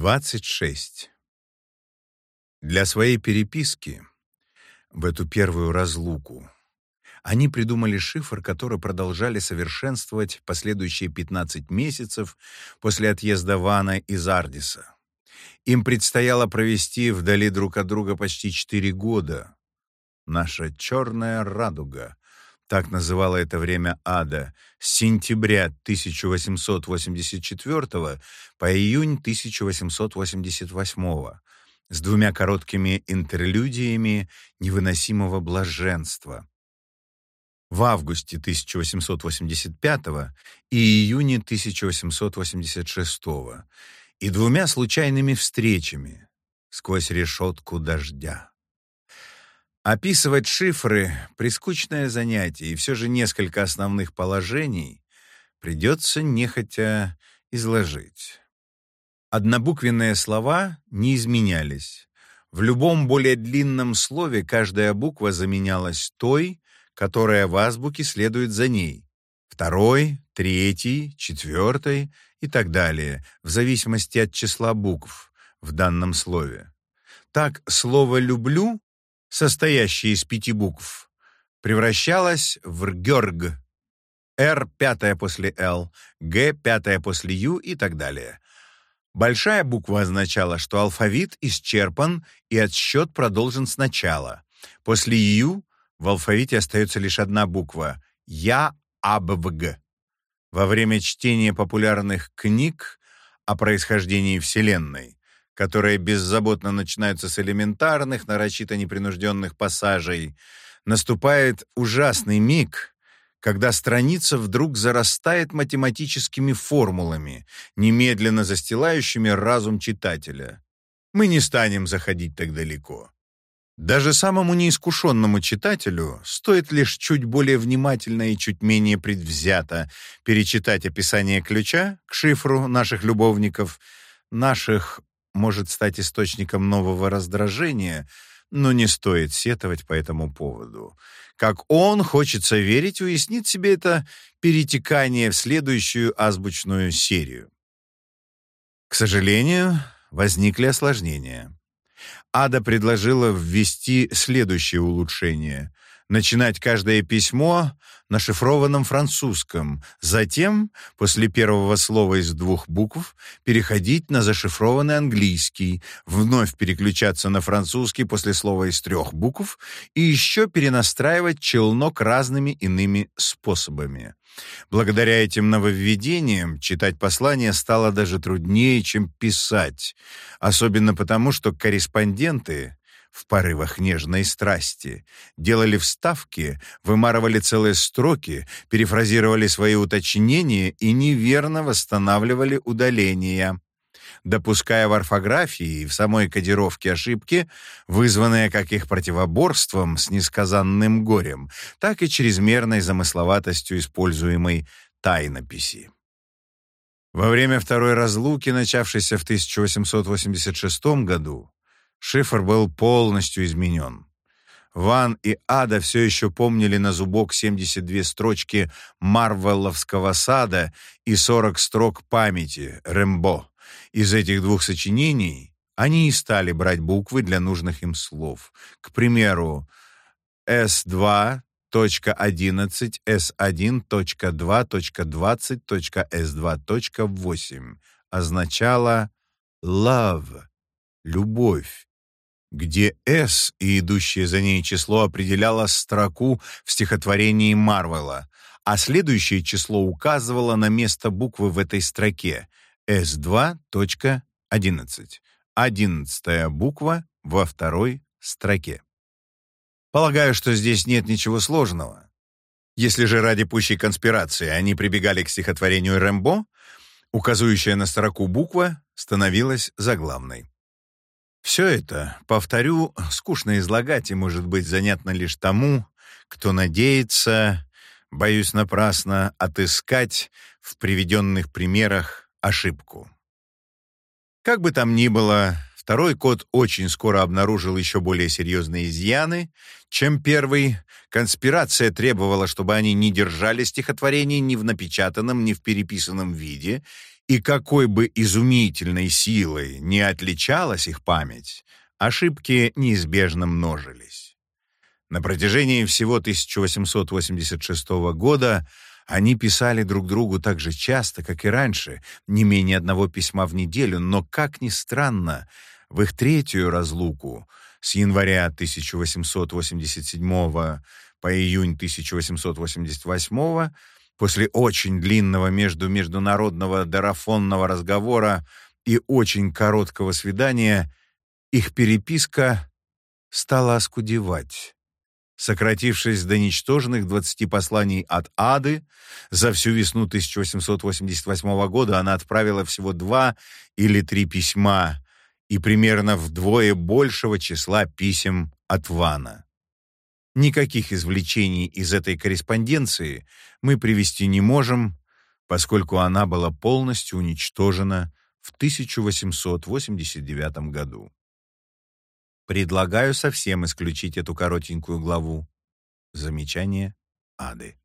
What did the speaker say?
26. Для своей переписки в эту первую разлуку они придумали шифр, который продолжали совершенствовать последующие 15 месяцев после отъезда Вана из Ардиса. Им предстояло провести вдали друг от друга почти 4 года. Наша черная радуга так называла это время ада, с сентября 1884 по июнь 1888, с двумя короткими интерлюдиями невыносимого блаженства. В августе 1885 и июне 1886 и двумя случайными встречами сквозь решетку дождя. Описывать шифры — прискучное занятие, и все же несколько основных положений придется нехотя изложить. Однобуквенные слова не изменялись. В любом более длинном слове каждая буква заменялась той, которая в азбуке следует за ней. Второй, третий, четвертой и так далее, в зависимости от числа букв в данном слове. Так, слово «люблю» состоящее из пяти букв, превращалась в ргерг, Р пятая после Л, Г пятая после Ю и так далее. Большая буква означала, что алфавит исчерпан и отсчет продолжен сначала. После Ю в алфавите остается лишь одна буква — Я Абвг. Во время чтения популярных книг о происхождении Вселенной которые беззаботно начинаются с элементарных, нарочито непринужденных пассажей, наступает ужасный миг, когда страница вдруг зарастает математическими формулами, немедленно застилающими разум читателя. Мы не станем заходить так далеко. Даже самому неискушенному читателю стоит лишь чуть более внимательно и чуть менее предвзято перечитать описание ключа к шифру наших любовников, наших может стать источником нового раздражения, но не стоит сетовать по этому поводу. Как он, хочется верить, уяснит себе это перетекание в следующую азбучную серию. К сожалению, возникли осложнения. Ада предложила ввести следующее улучшение — начинать каждое письмо на шифрованном французском, затем, после первого слова из двух букв, переходить на зашифрованный английский, вновь переключаться на французский после слова из трех букв и еще перенастраивать челнок разными иными способами. Благодаря этим нововведениям читать послания стало даже труднее, чем писать, особенно потому, что корреспонденты в порывах нежной страсти, делали вставки, вымарывали целые строки, перефразировали свои уточнения и неверно восстанавливали удаления допуская в орфографии и в самой кодировке ошибки, вызванные как их противоборством с несказанным горем, так и чрезмерной замысловатостью используемой тайнописи. Во время второй разлуки, начавшейся в 1886 году, Шифр был полностью изменен. Ван и Ада все еще помнили на зубок 72 строчки Марвеловского сада и 40 строк памяти Рэмбо. Из этих двух сочинений они и стали брать буквы для нужных им слов. К примеру, S2 .11, S1.20.S2.8 означало «love» — «любовь», где «С» и идущее за ней число определяло строку в стихотворении Марвела, а следующее число указывало на место буквы в этой строке S2.11. Одиннадцатая буква во второй строке. Полагаю, что здесь нет ничего сложного. Если же ради пущей конспирации они прибегали к стихотворению Рэмбо, указывающая на строку буква становилась заглавной. Все это, повторю, скучно излагать и может быть занятно лишь тому, кто надеется, боюсь напрасно, отыскать в приведенных примерах ошибку. Как бы там ни было, Второй код очень скоро обнаружил еще более серьезные изъяны, чем первый. Конспирация требовала, чтобы они не держали стихотворений ни в напечатанном, ни в переписанном виде, и какой бы изумительной силой не отличалась их память, ошибки неизбежно множились. На протяжении всего 1886 года они писали друг другу так же часто, как и раньше, не менее одного письма в неделю, но, как ни странно, в их третью разлуку с января 1887 по июнь 1888 после очень длинного между международного дарафонного разговора и очень короткого свидания их переписка стала оскудевать сократившись до ничтожных 20 посланий от Ады. За всю весну 1888 года она отправила всего два или три письма и примерно вдвое большего числа писем от Вана. Никаких извлечений из этой корреспонденции мы привести не можем, поскольку она была полностью уничтожена в 1889 году. Предлагаю совсем исключить эту коротенькую главу. Замечание Ады.